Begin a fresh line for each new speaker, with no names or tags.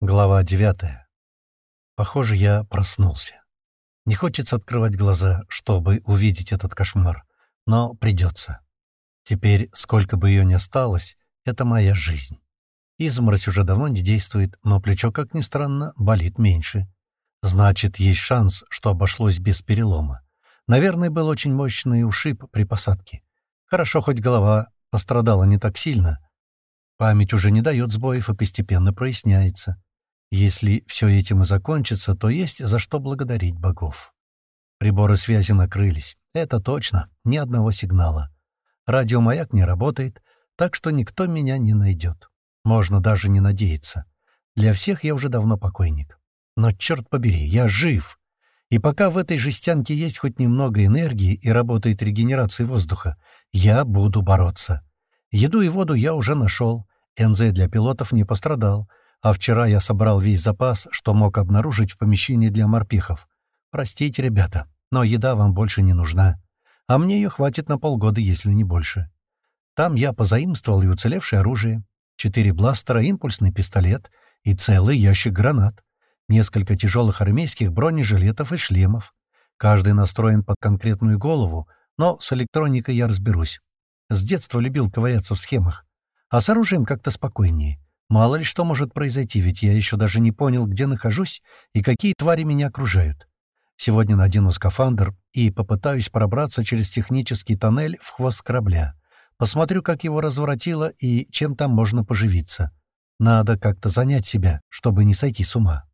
Глава девятая. Похоже, я проснулся. Не хочется открывать глаза, чтобы увидеть этот кошмар, но придется. Теперь, сколько бы ее ни осталось, это моя жизнь. Изморозь уже давно не действует, но плечо, как ни странно, болит меньше. Значит, есть шанс, что обошлось без перелома. Наверное, был очень мощный ушиб при посадке. Хорошо, хоть голова пострадала не так сильно. Память уже не дает сбоев и постепенно проясняется. Если все этим и закончится, то есть за что благодарить богов. Приборы связи накрылись. Это точно. Ни одного сигнала. Радиомаяк не работает, так что никто меня не найдет. Можно даже не надеяться. Для всех я уже давно покойник. Но, черт побери, я жив. И пока в этой жестянке есть хоть немного энергии и работает регенерация воздуха, я буду бороться. Еду и воду я уже нашел. НЗ для пилотов не пострадал. А вчера я собрал весь запас, что мог обнаружить в помещении для морпихов. Простите, ребята, но еда вам больше не нужна. А мне ее хватит на полгода, если не больше. Там я позаимствовал и уцелевшее оружие. Четыре бластера, импульсный пистолет и целый ящик гранат. Несколько тяжелых армейских бронежилетов и шлемов. Каждый настроен под конкретную голову, но с электроникой я разберусь. С детства любил ковыряться в схемах. А с оружием как-то спокойнее. Мало ли что может произойти, ведь я еще даже не понял, где нахожусь и какие твари меня окружают. Сегодня надену скафандр и попытаюсь пробраться через технический тоннель в хвост корабля. Посмотрю, как его разворотило и чем там можно поживиться. Надо как-то занять себя, чтобы не сойти с ума.